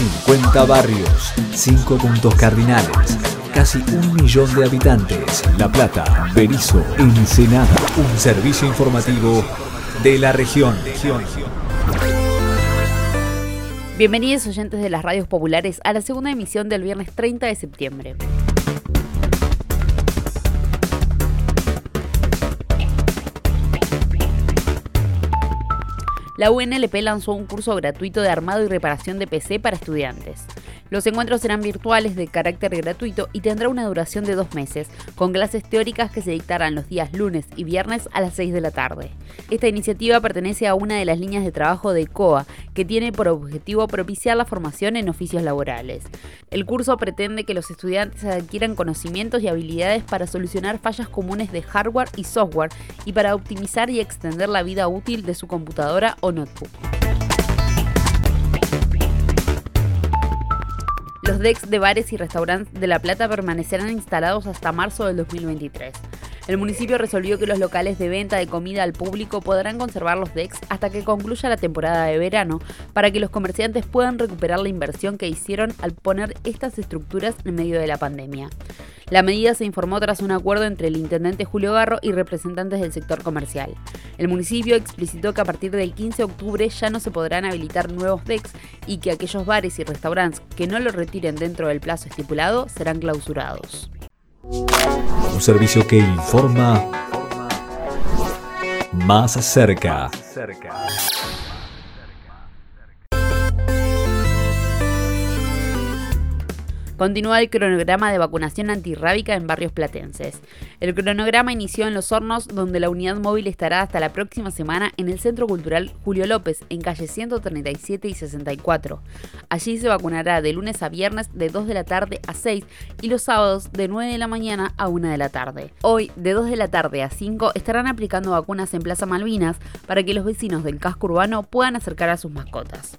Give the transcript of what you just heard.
50 barrios, 5 puntos cardinales, casi un millón de habitantes. La Plata, Berizo, Ensenada. Un servicio informativo de la región. Bienvenidos oyentes de las radios populares a la segunda emisión del viernes 30 de septiembre. La UNLP lanzó un curso gratuito de armado y reparación de PC para estudiantes. Los encuentros serán virtuales de carácter gratuito y tendrá una duración de dos meses, con clases teóricas que se dictarán los días lunes y viernes a las 6 de la tarde. Esta iniciativa pertenece a una de las líneas de trabajo de COA, que tiene por objetivo propiciar la formación en oficios laborales. El curso pretende que los estudiantes adquieran conocimientos y habilidades para solucionar fallas comunes de hardware y software y para optimizar y extender la vida útil de su computadora o notebook. Decks de bares y restaurantes de La Plata permanecerán instalados hasta marzo del 2023. El municipio resolvió que los locales de venta de comida al público podrán conservar los decks hasta que concluya la temporada de verano, para que los comerciantes puedan recuperar la inversión que hicieron al poner estas estructuras en medio de la pandemia. La medida se informó tras un acuerdo entre el intendente Julio Garro y representantes del sector comercial. El municipio explicitó que a partir del 15 de octubre ya no se podrán habilitar nuevos decks y que aquellos bares y restaurantes que no lo retiren dentro del plazo estipulado serán clausurados. Un servicio que informa más cerca. Continúa el cronograma de vacunación antirrábica en barrios platenses. El cronograma inició en Los Hornos, donde la unidad móvil estará hasta la próxima semana en el Centro Cultural Julio López, en calle 137 y 64. Allí se vacunará de lunes a viernes de 2 de la tarde a 6 y los sábados de 9 de la mañana a 1 de la tarde. Hoy, de 2 de la tarde a 5, estarán aplicando vacunas en Plaza Malvinas para que los vecinos del casco urbano puedan acercar a sus mascotas.